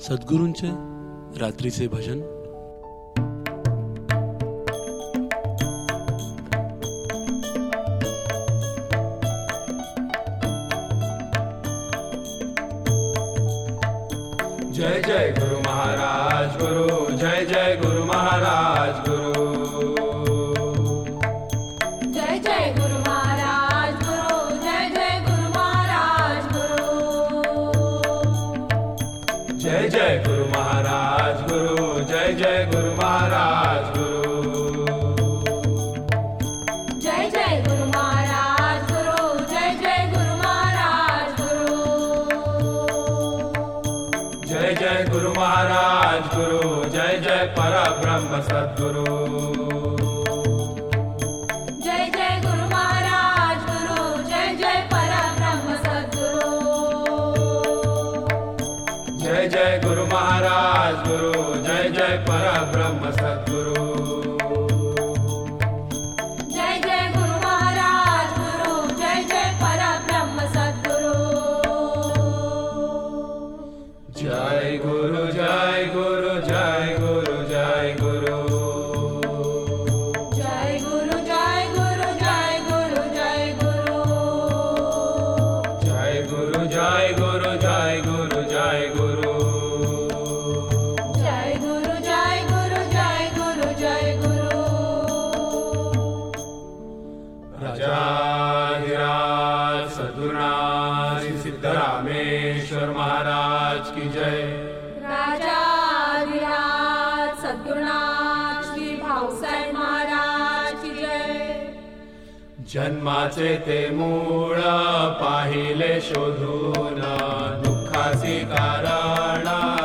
सद्गुरूंचे रात्रीचे भजन. जन्माचे ते मूळ पाहिले शोधून दुःखासी कारणा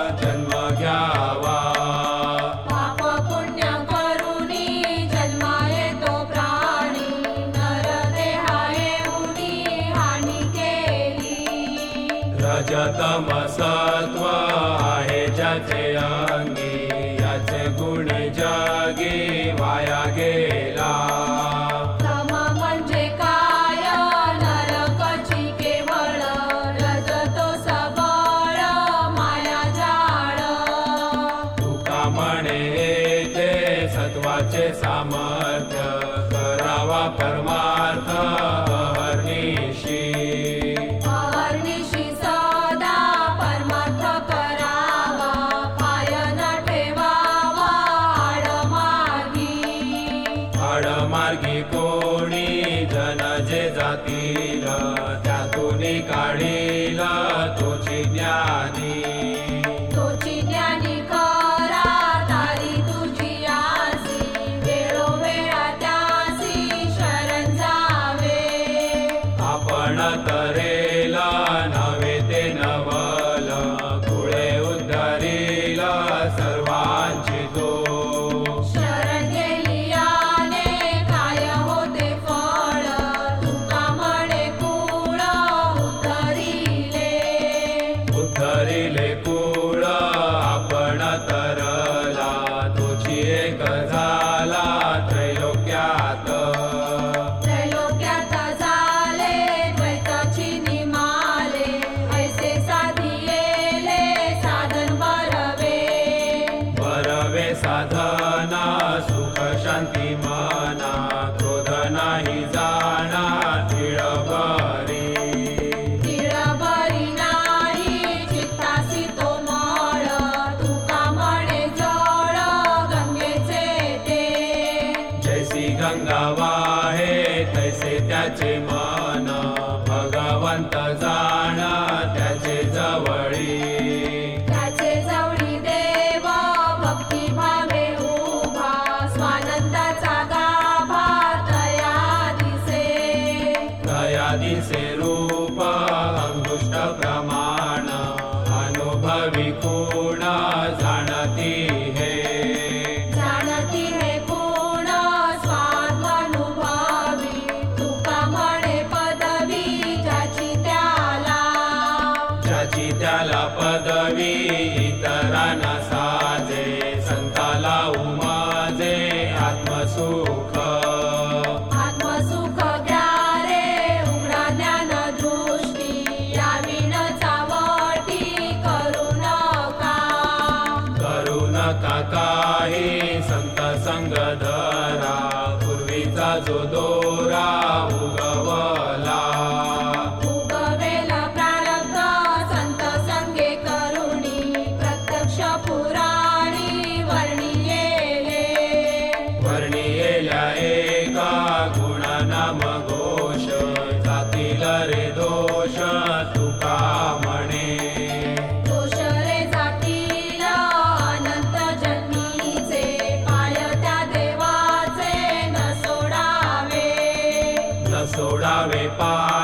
वेपा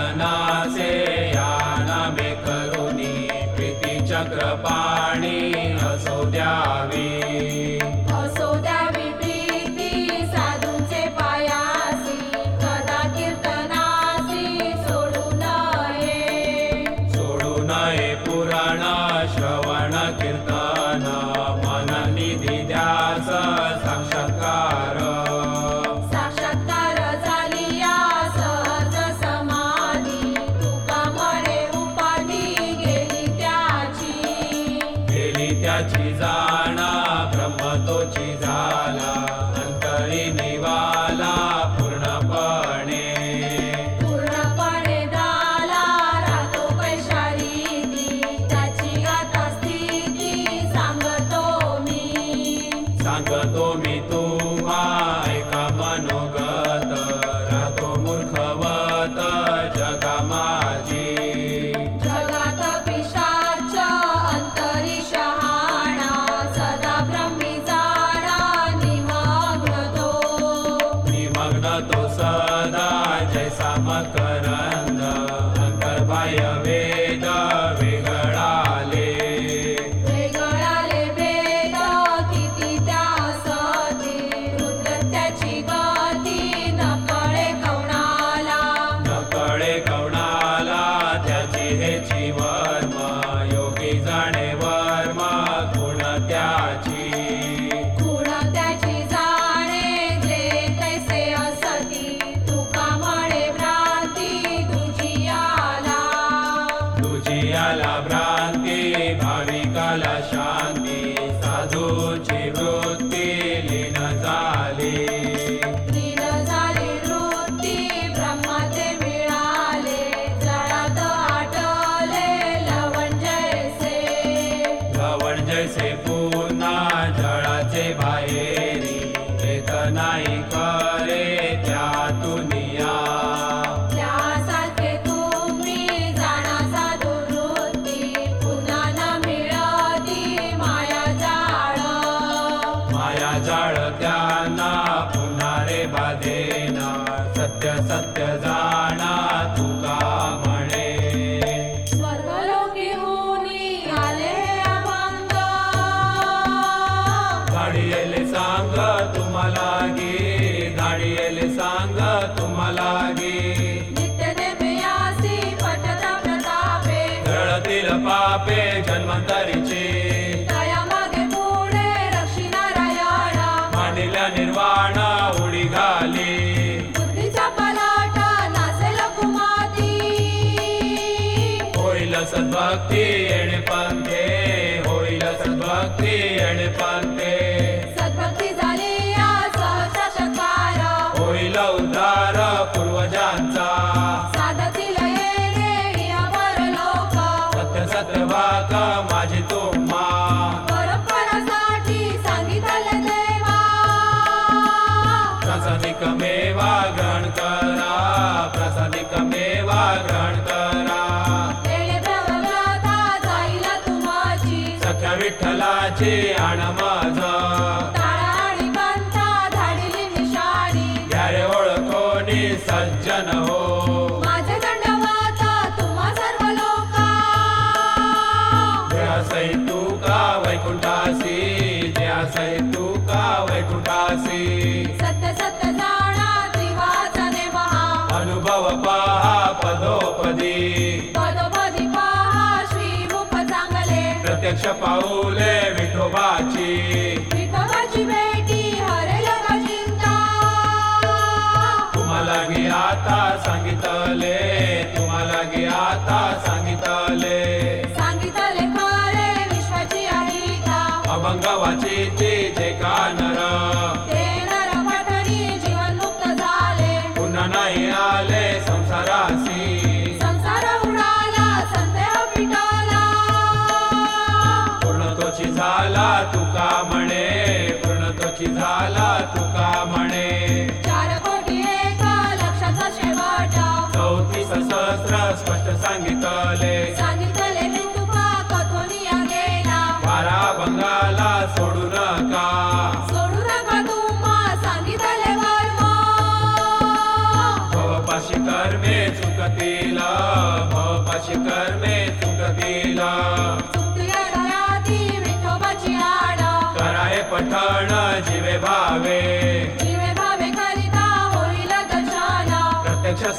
Sanat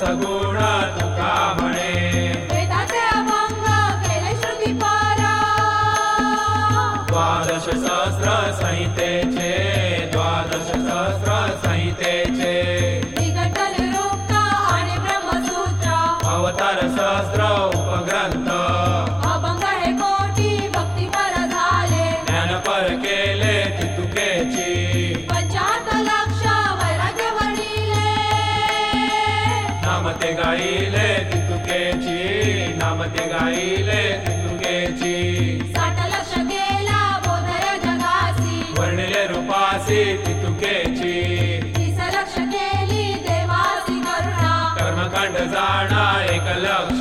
सगुणात् गाईले तुकेची नामते गाईले तुकेची साठ लक्ष गेला तितुकेची. लक्ष केली देवासी कर्मकांड जाणा एक लक्ष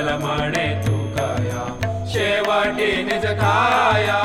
विठ्ठल म्हणे तू कया शेवटी निज खाया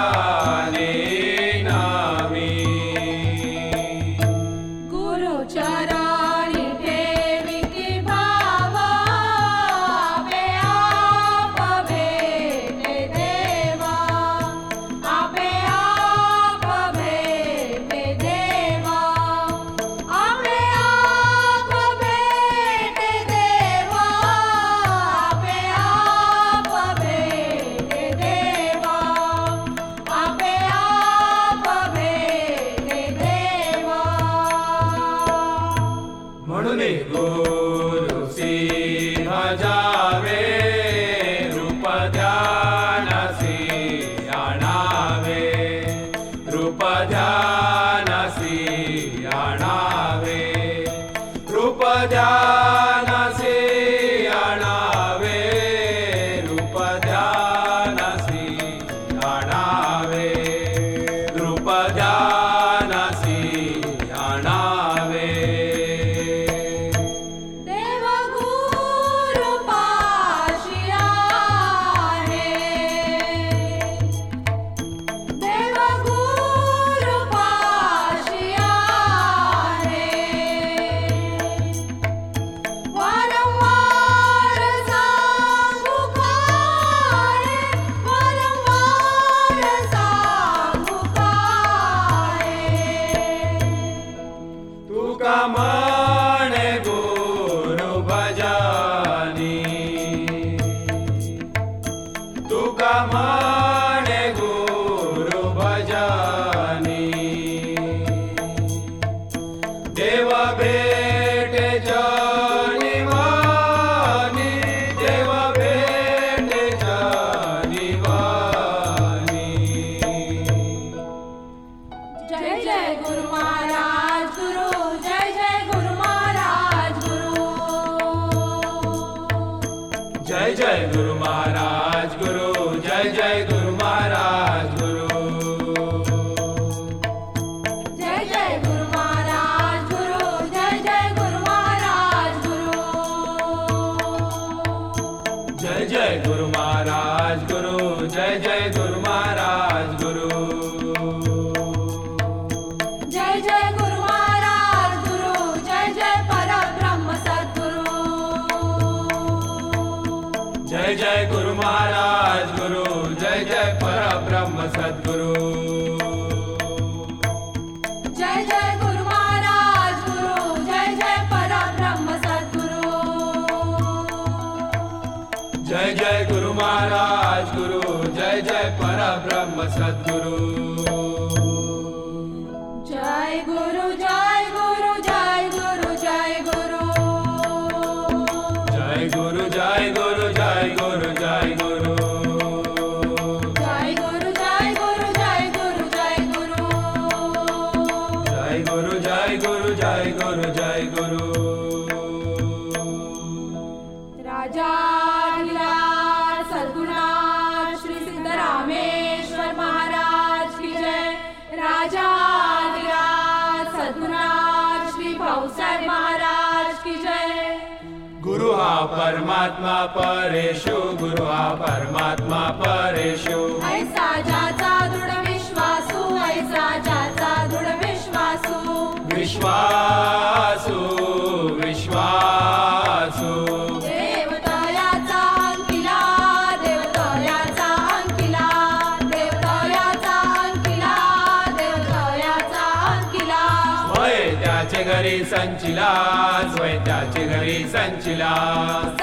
परमात्मा परेशु गुरु हा परमात्मा परेशु ऐसा दृढ विश्वासू ऐसा दृढ विश्वासू. विश्वासु विश्वासु. घरी संचिला स्वयं घरी संचिला.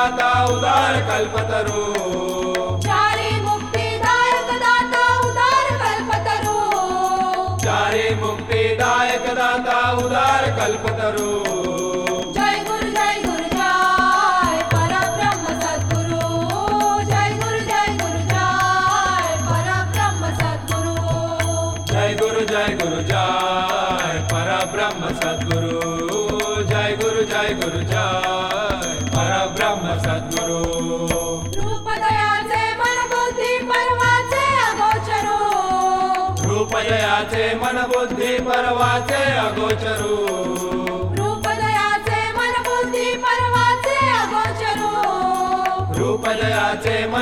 दाता उदार कल्पतरू.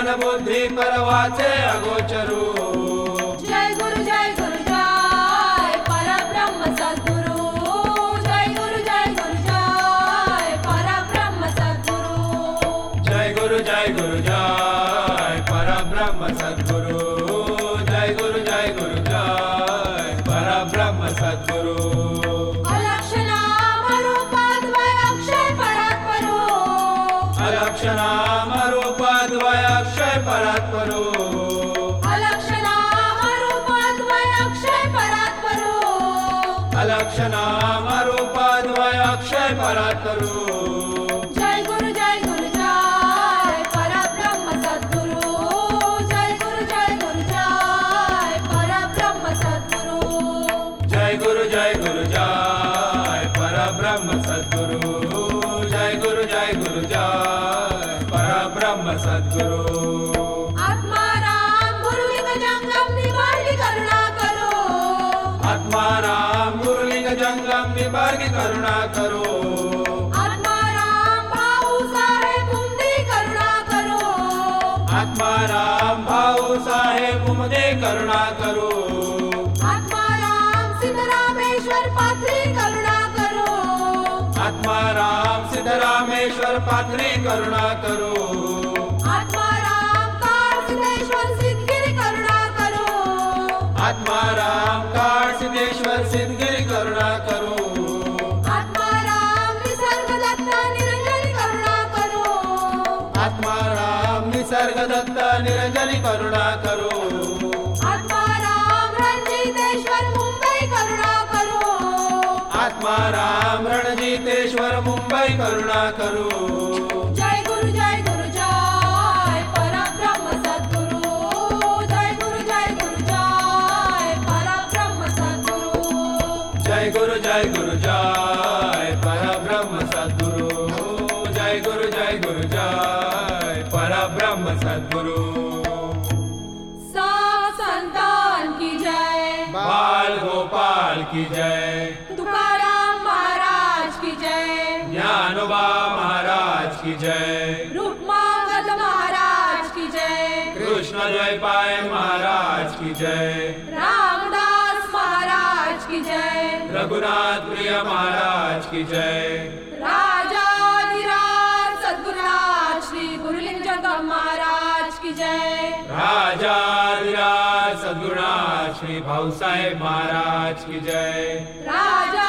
ज्ञान बुद्धी परवाचे अगोचरू. आत्माराम मुरलिंग जंगम विवर्ग करुणा करो. आत्माराम भाऊ साहेब उमदे करुणा करो. आत्माराम भाऊ साहेब उमदे करुणा करो. करुणा करो. सिद्धरामेश्वर पात्रे करुणा करो. राम रणजितेश्वर मुम्बई करुणा करु जय। रामदास महाराज की जय। रघुनाथ प्रिय महाराज की जय। राजा सदगुरुनाथ श्री गुरुलिंग जगह महाराज की जय। राजा सदगुरुनाथ श्री भाऊ साहेब महाराज की जय। राजा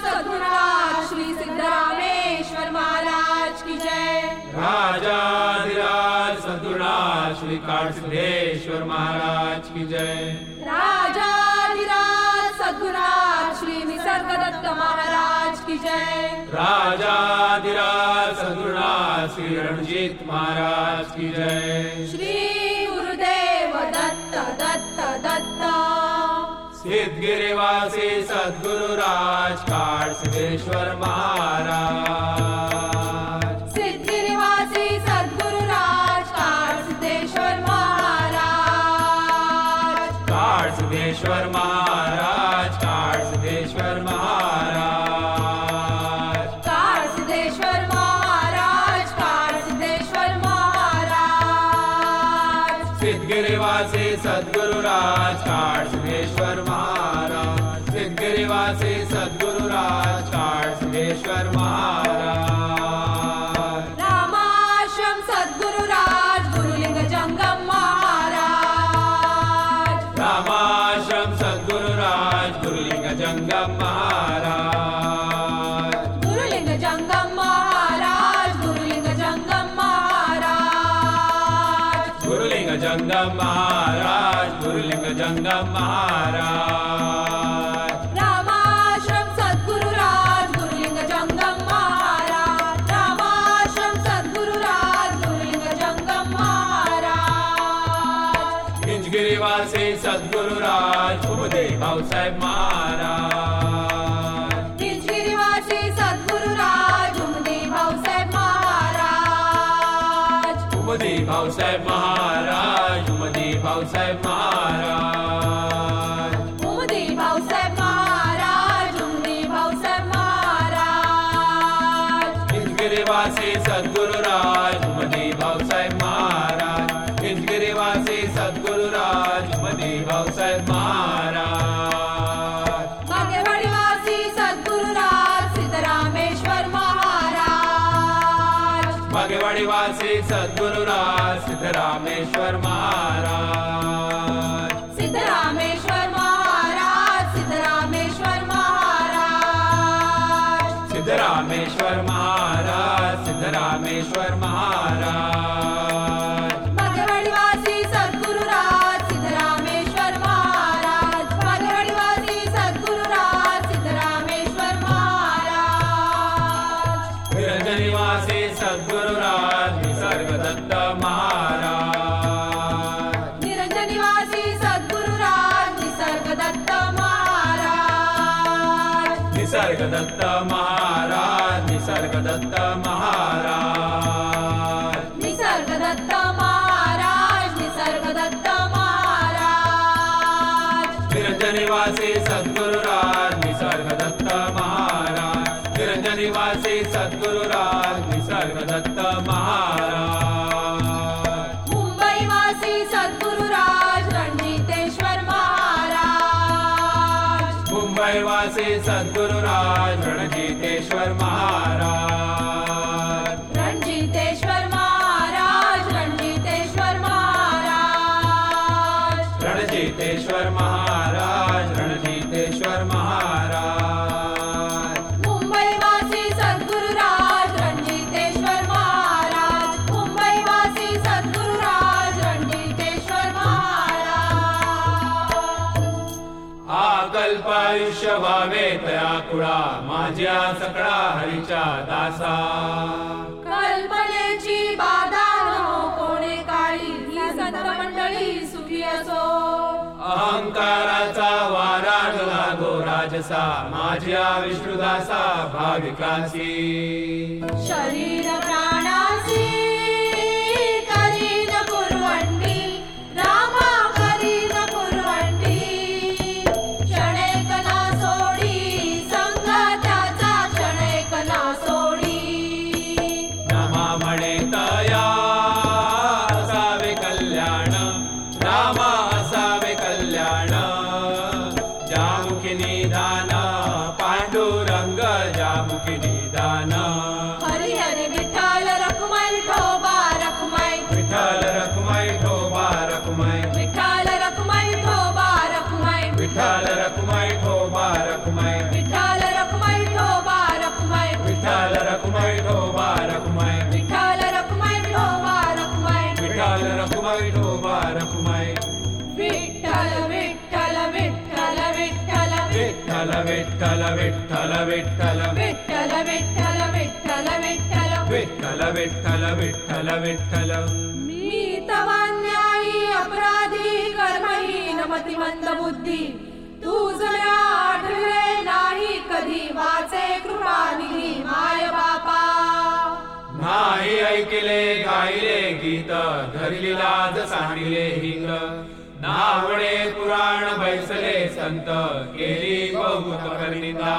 सदगुरुनाथ श्री सिद्ध रामेश्वर महाराज की जय। राजा काळसुरेश्वर महाराज की जय. राजाधिराज सद्गुराज श्री निसर्गदत्त महाराज की जय. राजाधिराज सद्गुणाज श्री रणजीत महाराज की जय. श्री गुरुदेव दत्त दत्त दत्त. सिद्धगिरिवासी सद्गुरुराज काळसुरेश्वर महाराज. अल्प आयुष्य व्हावे तया कुळा माझ्या सकळा हरीच्या दासा. कल्पनेची बाधा कोणे काळी मंडळी सुखी असो. अहंकाराचा वारा लागो राजसा माझ्या विष्णुदासा भाविकासी शरीर विठ्ठल विठ्ठल विठ्ठल मी तवान्याई अपराधी कर्मही नमती मंद बुद्धी. तू जरा आठवे नाही कधी वाचे कृपानिधी माय बापा. नाही ऐकले गायले गीत धरली लाज सांगले हिंग. नावडे पुराण बैसले संत केली बहुत करिता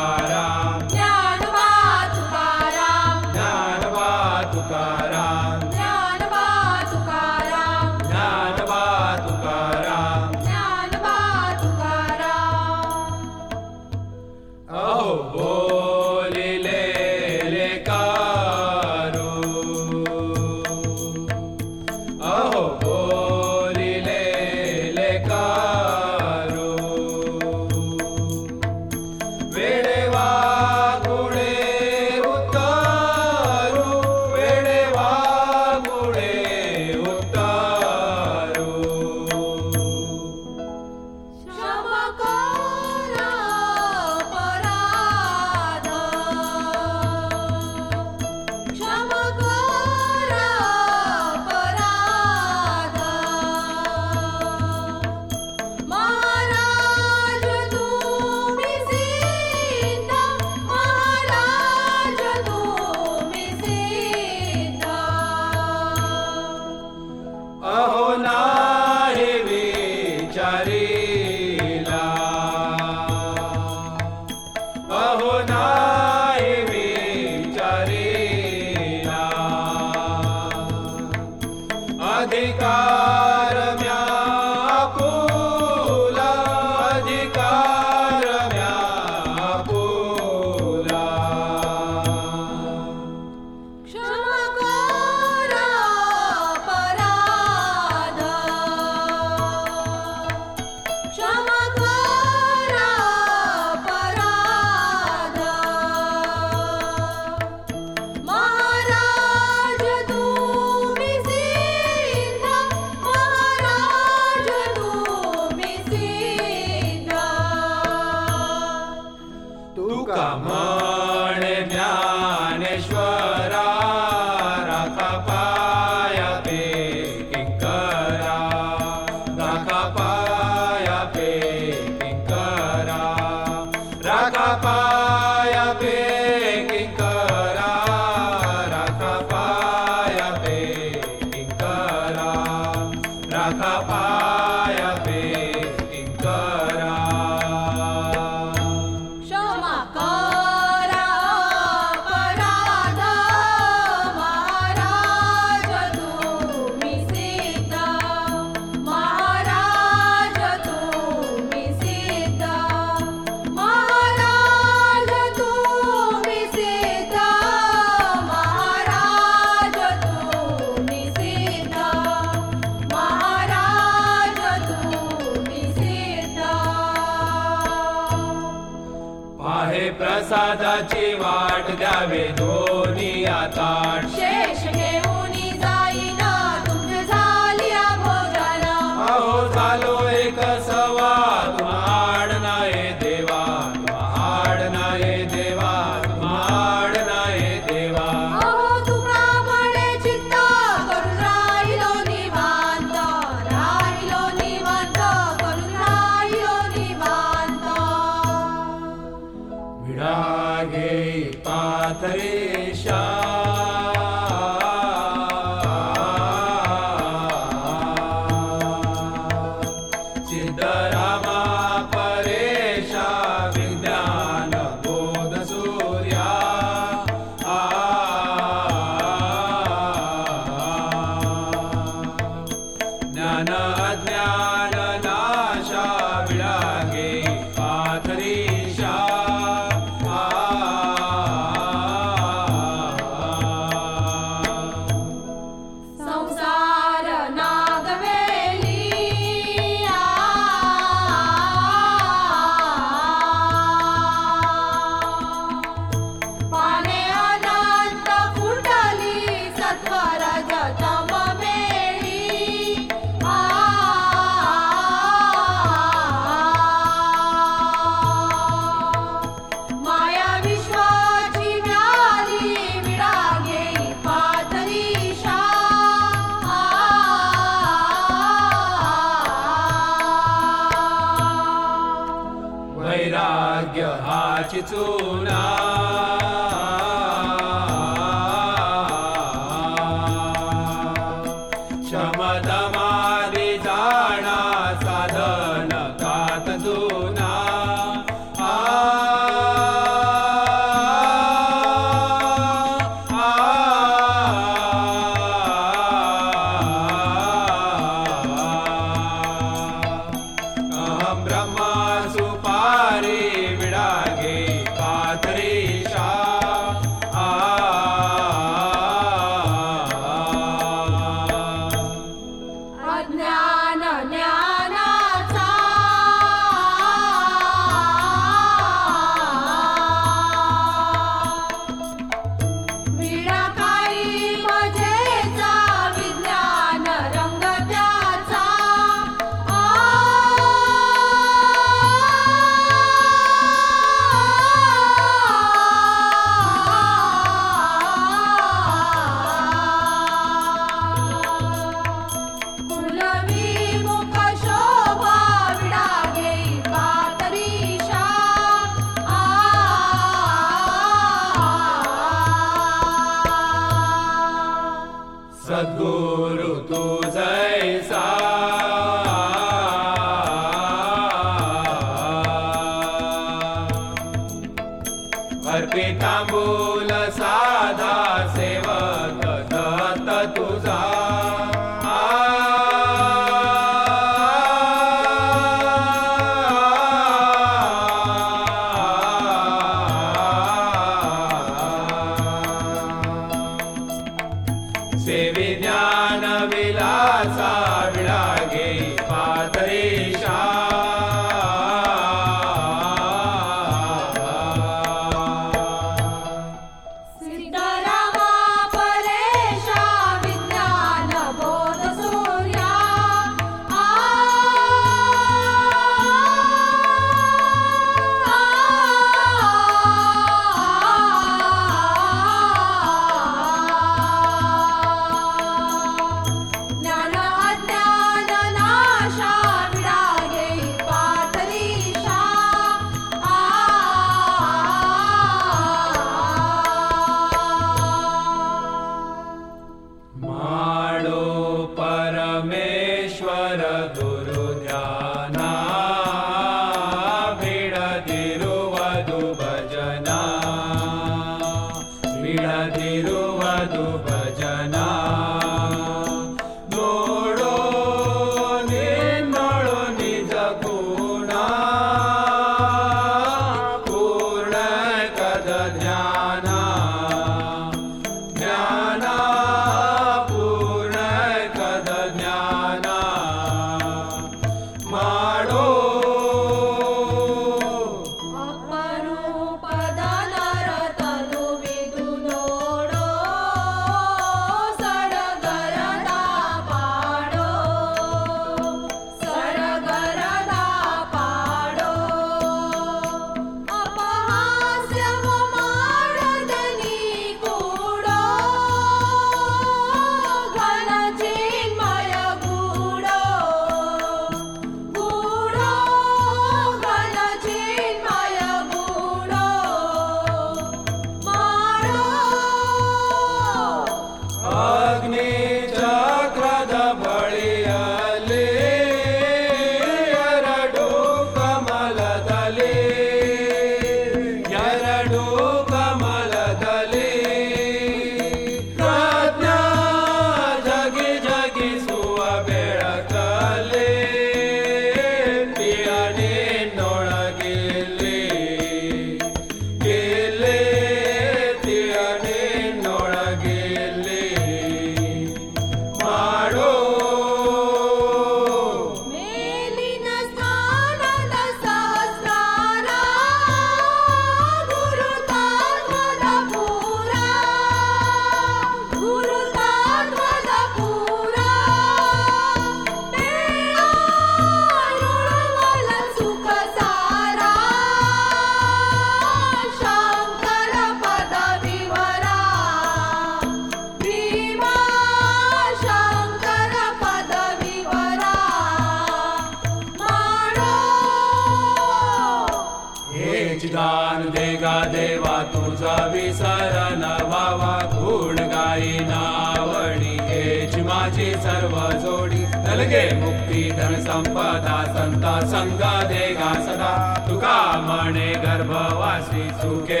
सदा सन्ता संगा देगा सदा। तुका मणे गर्भवासी सुखे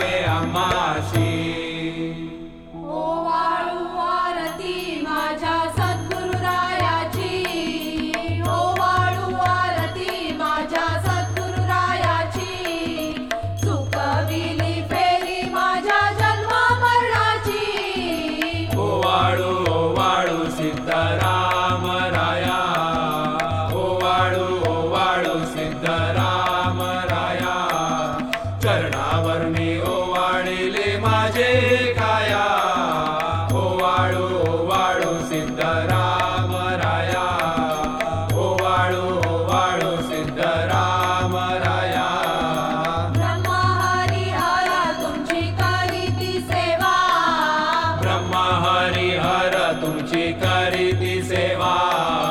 गे अमा करीती सेवा.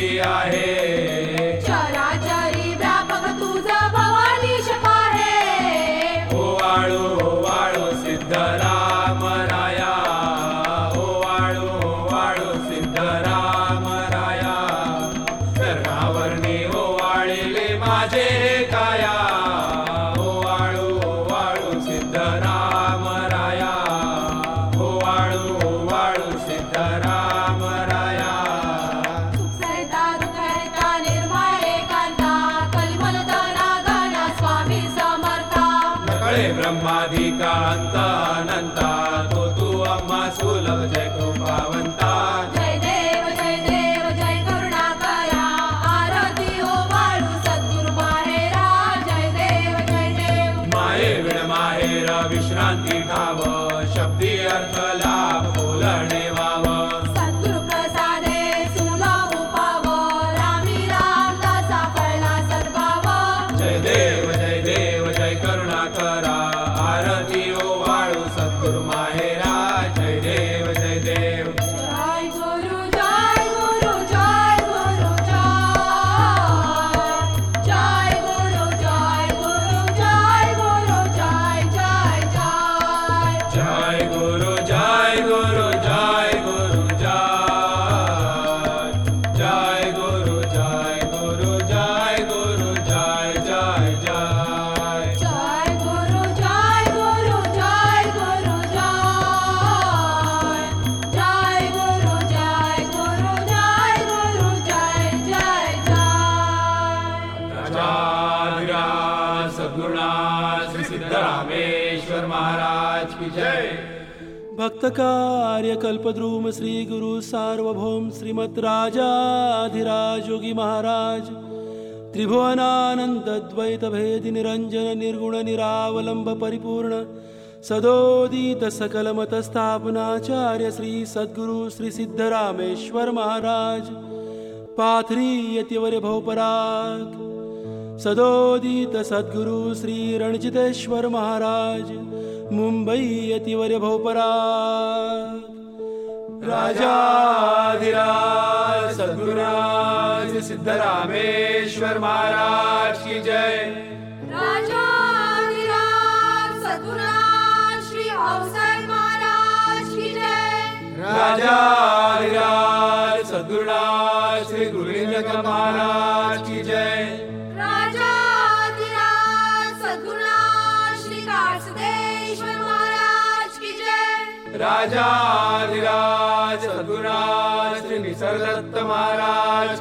किया है शंकर महाराज की जय। भक्त कार्य कल्पद्रुम श्री गुरु सार्वभौम श्रीमत राजाधिराज योगी महाराज। त्रिभुवनानंद द्वैत भेद निरंजन निर्गुण निरावलंब परिपूर्ण सदोदित सकलमतस्थापनाचार्य श्री सद्गुरु श्री सिद्धरामेश्वर महाराज। पाथरी यतिवर भोपराग सदोदित सद्गुरु श्री रणजितेश्वर महाराज मुंबई यतिवर्य भोपरा राजाधिराज सद्गुराज सिद्धरामेश्वर महाराज श्री जय। श्री गुरुविंद महाराज રાજાધિરાજ સદગુરાજ શ્રી નિસર્ગદત્ત મહારાજ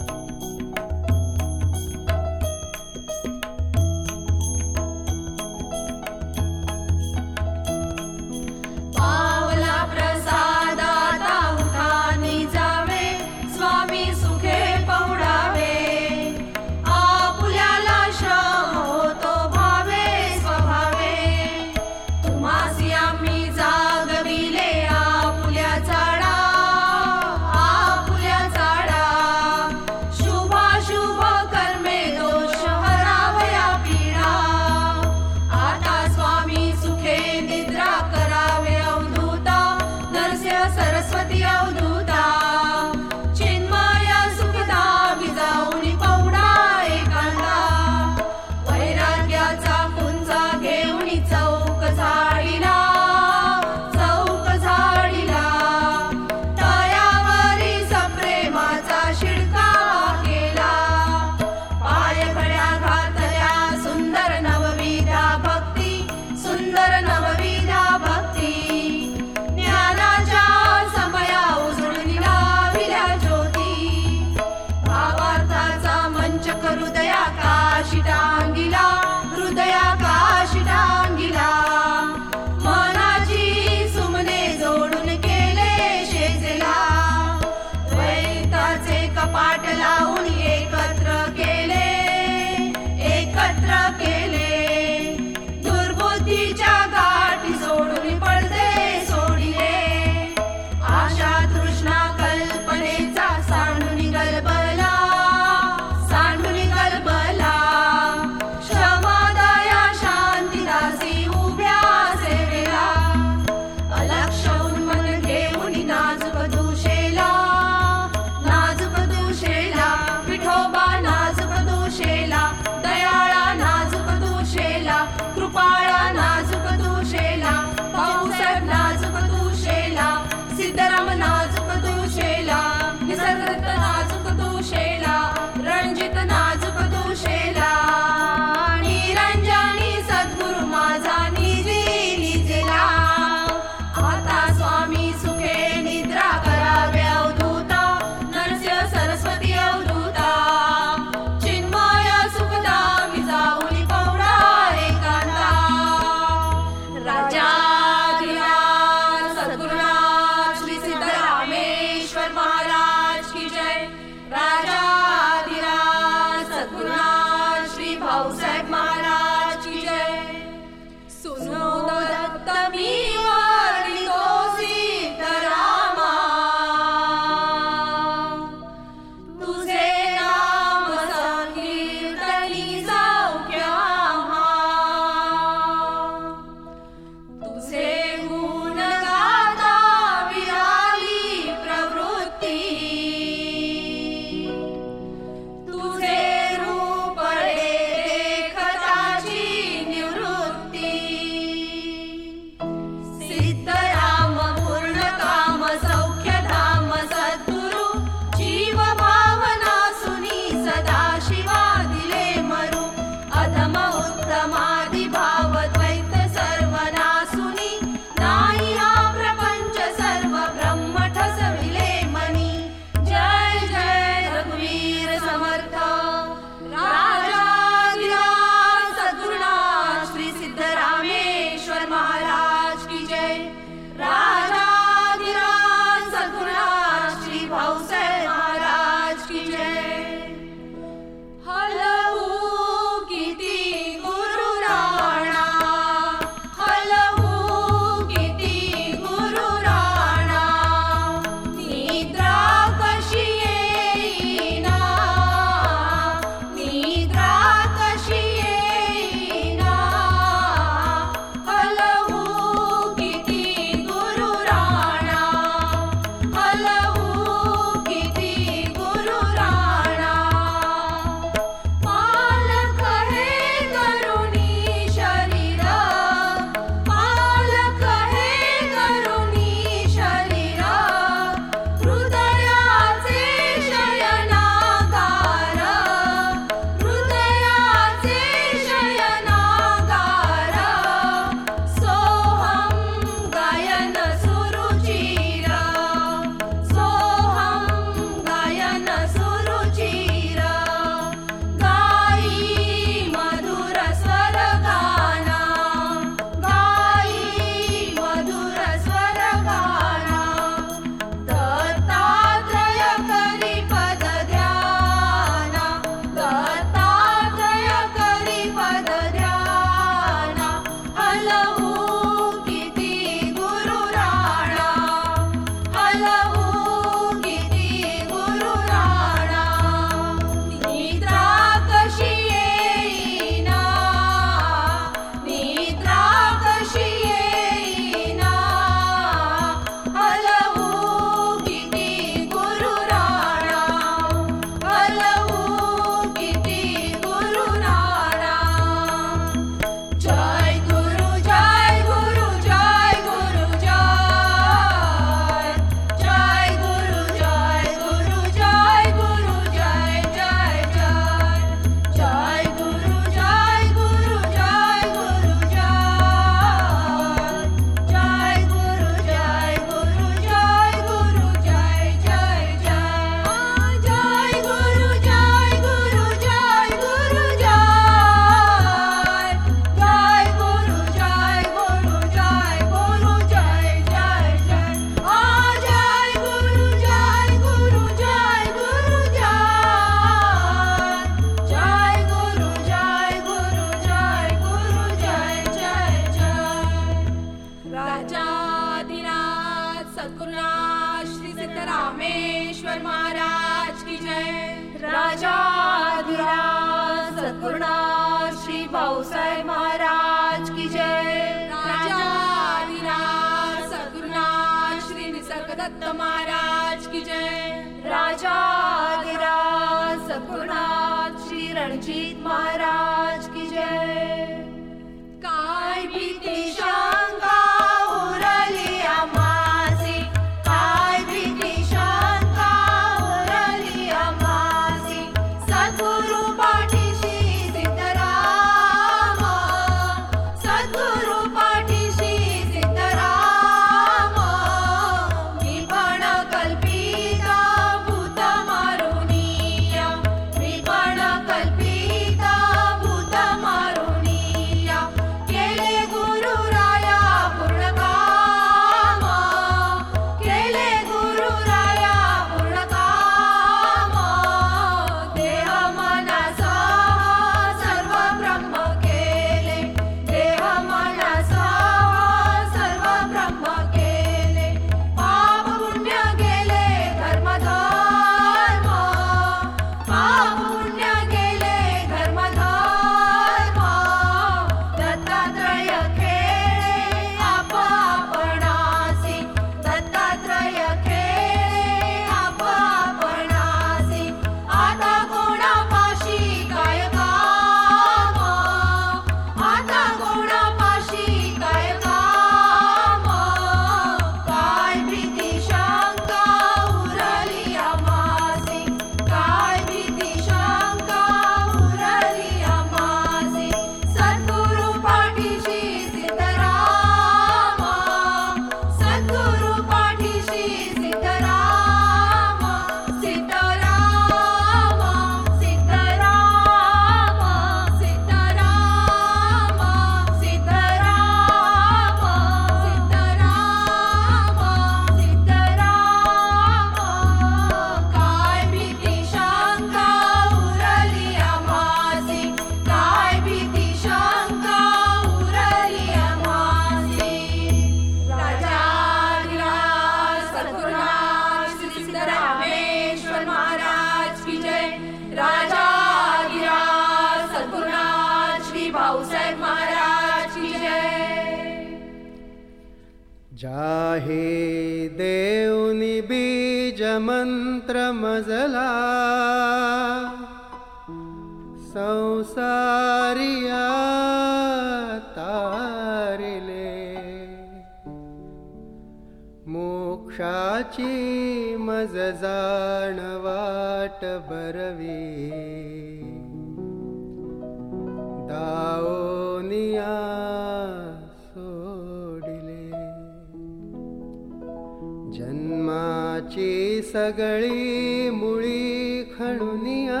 जन्माची सगळी मुळी खणुनिया.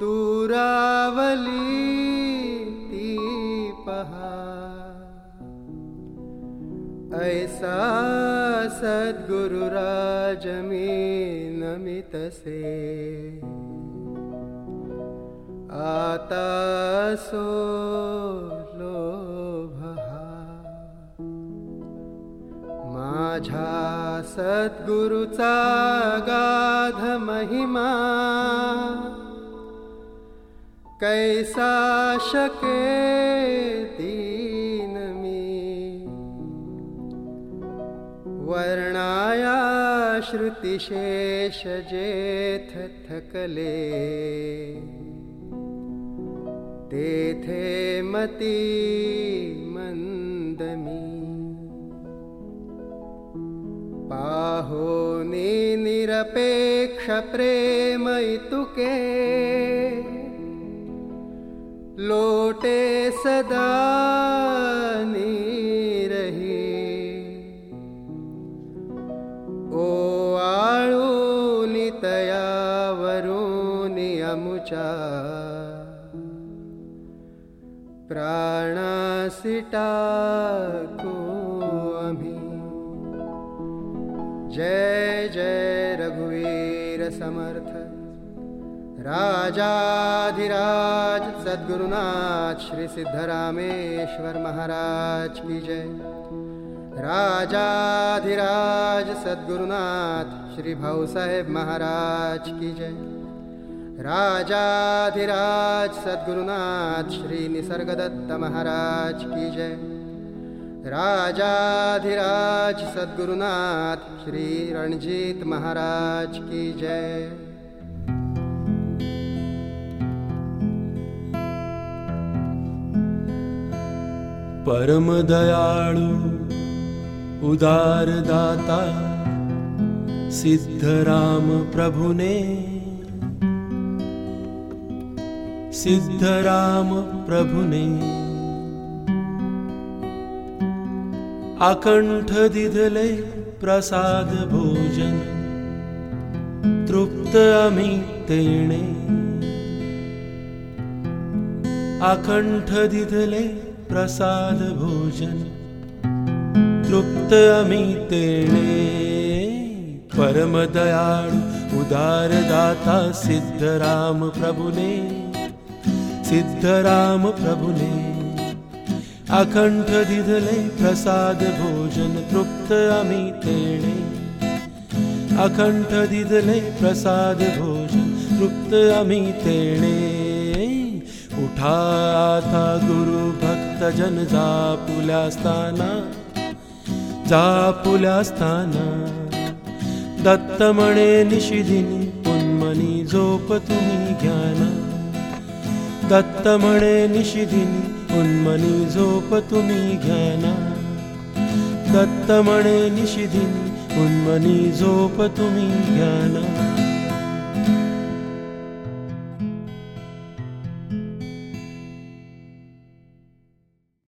दूरावली ती पहा. ऐसा सद्गुरुराजमि नमि तसे आता सो सद्गुरुचा गाधमहिमा कैसा शके दीनमी वर्णाया श्रुतिशेषजेथ कले तेथे मती हो निरपेक्षप्रेमयितुके लोटे सदा सदानीरहि ओ आळूनितया वरूनि अमुचा। प्राणासिटा जय जय रघुवीर समर्थ। राजाधिराज सद्गुरुनाथ श्री सिद्धरामेश्वर महाराज की जय। राजाधिराज सद्गुरुनाथ श्री भाऊसाहेब महाराज की जय। राजाधिराज सद्गुरुनाथ श्री निसर्गदत्त महाराज की जय। राजाधिराज सद्गुरुनाथ श्री रणजीत महाराज की जय। परम दयाळु उदार दाता सिद्धराम प्रभुने। सिद्धराम प्रभुने ण्ठ दिधले प्रसाद भोजन तृप्त अमितणे परम दयाळु उदारदाता सिद्धराम प्रभुने सिद्धराम प्रभुने। अखण्ठ दिदलै प्रसाद भोजन तृप्त अमितेणे अखण्ठ दिदलै प्रसाद भोजन तृप्त अमित उठा था गुरुभक्जन जापुलास्ताना दापुलास्थाना दत्तमणे निशिदिनी पुन्मनी जोपनि ज्ञाना। दत्तमणे निशिदिनी उन्मनी तुम्ही घ्याना दत्त म्हणे निशिदिनी उन्मनी तुम्ही घ्याना